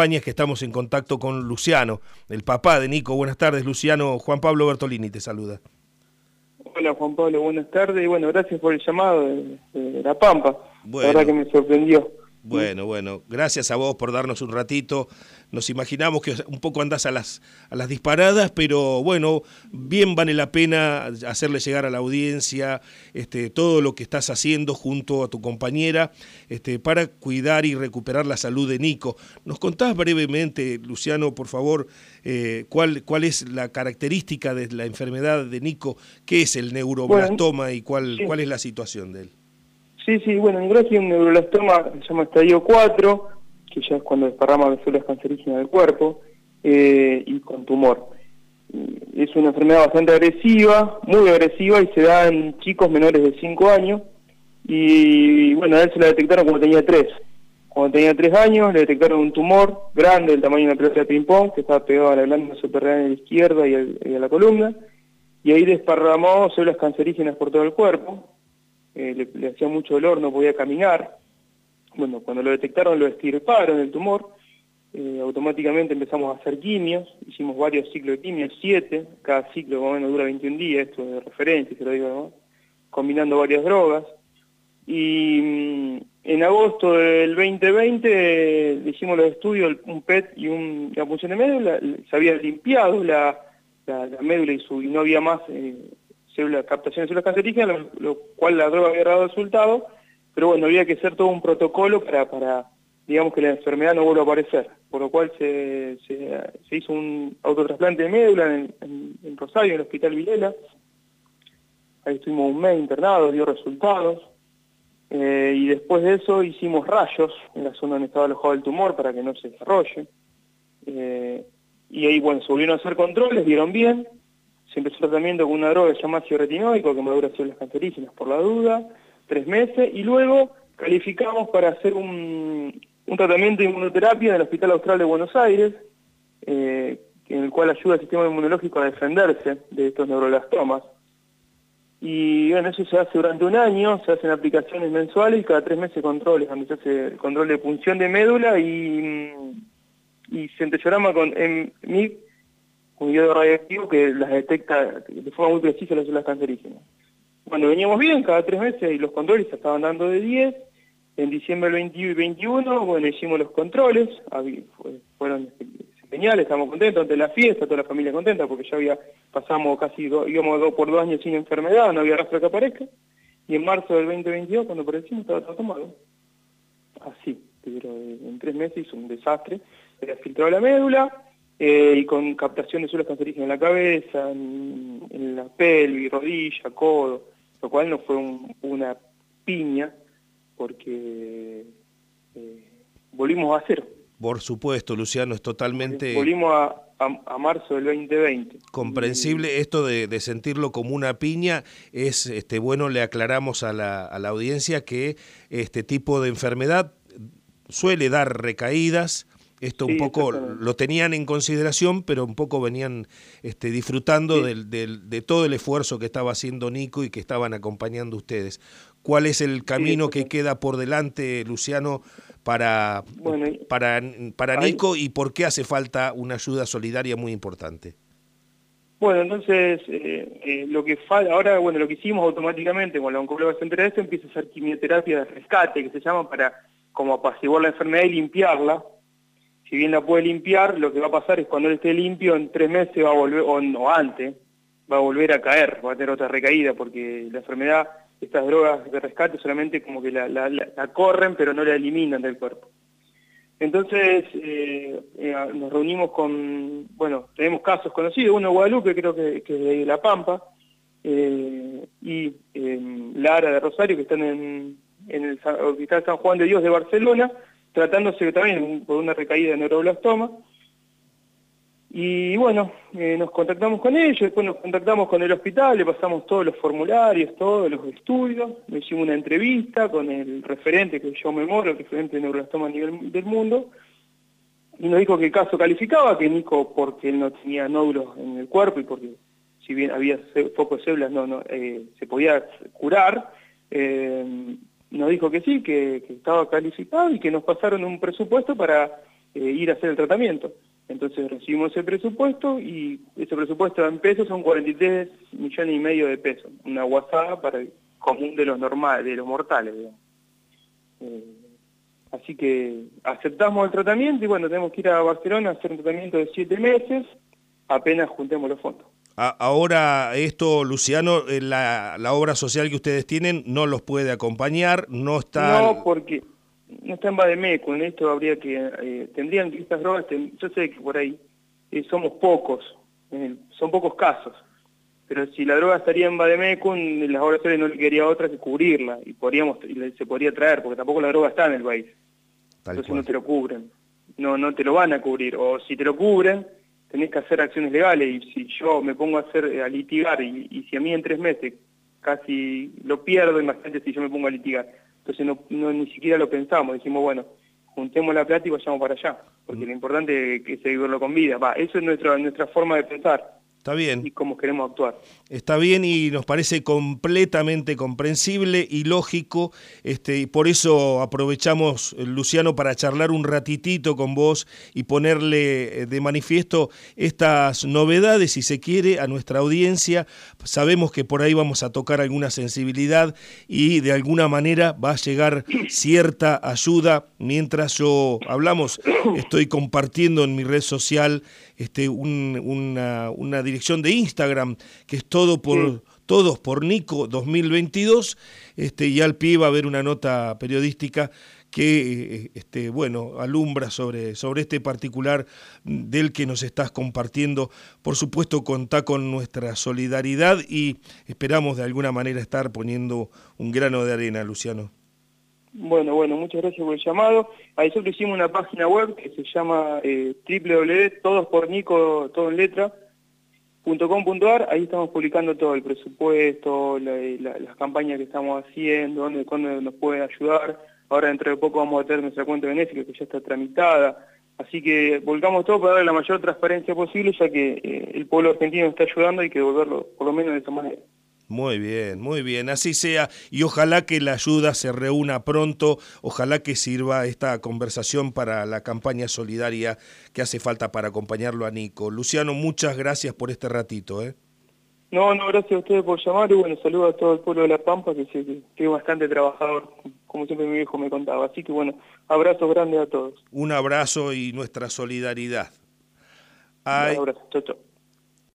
es que estamos en contacto con Luciano, el papá de Nico. Buenas tardes, Luciano. Juan Pablo Bertolini te saluda. Hola Juan Pablo, buenas tardes y bueno, gracias por el llamado de, La Pampa. La verdad que me sorprendió. Bueno, bueno, gracias a vos por darnos un ratito. Nos imaginamos que un poco andás a las, a las disparadas, pero bueno, bien vale la pena hacerle llegar a la audiencia este, todo lo que estás haciendo junto a tu compañera este, para cuidar y recuperar la salud de Nico. ¿Nos contás brevemente, Luciano, por favor, eh, cuál, cuál es la característica de la enfermedad de Nico? ¿Qué es el neuroblastoma y cuál, cuál es la situación de él? Sí, sí, bueno, en gracia un neuroblastoma se llama estadio 4, que ya es cuando desparrama las células cancerígenas del cuerpo, eh, y con tumor. Es una enfermedad bastante agresiva, muy agresiva, y se da en chicos menores de 5 años, y bueno, a él se la detectaron cuando tenía 3. Cuando tenía 3 años le detectaron un tumor grande del tamaño de una pelota de ping-pong, que estaba pegado a la glándula subterránea izquierda y, y a la columna, y ahí desparramó células cancerígenas por todo el cuerpo, eh, le, hacía mucho dolor, no podía caminar. Bueno, cuando lo detectaron lo estirparon el tumor, eh, automáticamente empezamos a hacer quimios, hicimos varios ciclos de quimios, siete, cada ciclo más o menos dura 21 días, esto de referencia, se lo digo, combinando varias drogas. Y mm, en agosto del 2020 le hicimos los estudios, un PET y una punción de médula, se había limpiado la, médula y, su, no había más eh, células, captación de células cancerígenas, lo, cual la droga había dado resultado, pero bueno, había que hacer todo un protocolo para, para digamos, que la enfermedad no vuelva a aparecer, por lo cual se, se, hizo un autotrasplante de médula en, en, Rosario, en el Hospital Vilela, ahí estuvimos un mes internados, dio resultados, eh, y después de eso hicimos rayos en la zona donde estaba alojado el tumor para que no se desarrolle, eh, y ahí, bueno, se volvieron a hacer controles, dieron bien, se empezó el tratamiento con una droga llamada retinoico que madura células cancerígenas por la duda, tres meses, y luego calificamos para hacer un, tratamiento de inmunoterapia en el Hospital Austral de Buenos Aires, eh, en el cual ayuda al sistema inmunológico a defenderse de estos neuroblastomas. Y bueno, eso se hace durante un año, se hacen aplicaciones mensuales y cada tres meses controles, donde se hace el control de punción de médula y, y centellorama con un iodo radioactivo que las detecta de forma muy precisa las células cancerígenas. Bueno, veníamos bien, cada tres meses y los controles estaban dando de 10. En diciembre del 20 y 21, bueno, hicimos los controles, fueron geniales, estamos contentos ante la fiesta, toda la familia contenta, porque ya había, pasamos casi, íbamos dos, por dos años sin enfermedad, no había rastro que aparezca. Y en marzo del 2022, cuando aparecimos, estaba todo tomado. Así, pero en tres meses hizo un desastre. Se filtró la médula, eh, y con captación de células cancerígenas en la cabeza, en, la pelvis, rodilla, codo, lo cual no fue una piña porque eh, volvimos a cero. Por supuesto, Luciano, es totalmente... Volvimos a, marzo del 2020. Comprensible esto de, sentirlo como una piña, es este bueno, le aclaramos a la, a la audiencia que este tipo de enfermedad suele dar recaídas, esto un poco lo tenían en consideración, pero un poco venían este, disfrutando del, de todo el esfuerzo que estaba haciendo Nico y que estaban acompañando ustedes. ¿Cuál es el camino que queda por delante, Luciano, para, para, para Nico y por qué hace falta una ayuda solidaria muy importante? Bueno, entonces, eh, eh, lo que ahora, bueno, lo que hicimos automáticamente con la oncóloga central de esto empieza a ser quimioterapia de rescate, que se llama para como apaciguar la enfermedad y limpiarla, si bien la puede limpiar, lo que va a pasar es cuando él esté limpio, en tres meses va a volver, o, no, antes, va a volver a caer, va a tener otra recaída, porque la enfermedad, estas drogas de rescate solamente como que la, corren, pero no la eliminan del cuerpo. Entonces, eh, eh, nos reunimos con, bueno, tenemos casos conocidos, uno de Guadalupe, creo que, que de La Pampa, eh, y Lara de Rosario, que están en, en el Hospital San Juan de Dios de Barcelona, tratándose también por una recaída de neuroblastoma. Y bueno, eh, nos contactamos con ellos, después nos contactamos con el hospital, le pasamos todos los formularios, todos los estudios, le hicimos una entrevista con el referente que yo me moro, el referente de neuroblastoma a nivel del mundo, y nos dijo que el caso calificaba, que Nico, porque él no tenía nódulos en el cuerpo y porque si bien había pocos células no, no eh, se podía curar, eh, nos dijo que sí, que, estaba calificado y que nos pasaron un presupuesto para eh, ir a hacer el tratamiento. Entonces recibimos ese presupuesto y ese presupuesto en pesos son 43 millones y medio de pesos, una guasada para el común de los normales, de los mortales, eh, así que aceptamos el tratamiento y bueno, tenemos que ir a Barcelona a hacer un tratamiento de siete meses, apenas juntemos los fondos. Ahora esto, Luciano, eh, la, la obra social que ustedes tienen no los puede acompañar, no está... No, porque no está en Bademeco, en esto habría que, eh, tendrían que estas drogas, yo sé que por ahí eh, somos pocos, son pocos casos, pero si la droga estaría en Bademeco, las obras sociales no le quería otra que cubrirla, y podríamos, se podría traer, porque tampoco la droga está en el país, entonces no te lo cubren, no, no te lo van a cubrir, o si te lo cubren, tenés que hacer acciones legales, y si yo me pongo a hacer, eh, a litigar, y, y si a mí en tres meses casi lo pierdo, imagínate si yo me pongo a litigar, entonces no, ni siquiera lo pensamos, dijimos, bueno, juntemos la plata y vayamos para allá, porque lo importante es que se vivirlo con vida. Va, eso es nuestra, nuestra forma de pensar. Está bien. Y cómo queremos actuar. Está bien y nos parece completamente comprensible y lógico. Este, y por eso aprovechamos, eh, Luciano, para charlar un ratitito con vos y ponerle eh, de manifiesto estas novedades, si se quiere, a nuestra audiencia. Sabemos que por ahí vamos a tocar alguna sensibilidad y de alguna manera va a llegar cierta ayuda. Mientras yo hablamos, estoy compartiendo en mi red social este, una, una dirección de Instagram, que es todo por, todos por Nico 2022, este, y al pie va a haber una nota periodística que este, bueno, alumbra sobre, sobre este particular del que nos estás compartiendo. Por supuesto, contá con nuestra solidaridad y esperamos de alguna manera estar poniendo un grano de arena, Luciano. Bueno, bueno, muchas gracias por el llamado. A nosotros hicimos una página web que se llama eh, www.todospornico, todo en letra, .com.ar, ahí estamos publicando todo, el presupuesto, las campañas que estamos haciendo, dónde, cuándo nos pueden ayudar. Ahora dentro de poco vamos a tener nuestra cuenta benéfica que ya está tramitada. Así que volcamos todo para darle la mayor transparencia posible, ya que eh, el pueblo argentino está ayudando y hay que devolverlo por lo menos de esa manera. Muy bien, muy bien, así sea y ojalá que la ayuda se reúna pronto, ojalá que sirva esta conversación para la campaña solidaria que hace falta para acompañarlo a Nico. Luciano, muchas gracias por este ratito. ¿eh? No, no, gracias a ustedes por llamar y bueno, saludo a todo el pueblo de La Pampa que, que es bastante trabajador, como siempre mi viejo me contaba. Así que bueno, abrazo grande a todos. Un abrazo y nuestra solidaridad. Un abrazo, chau, chau.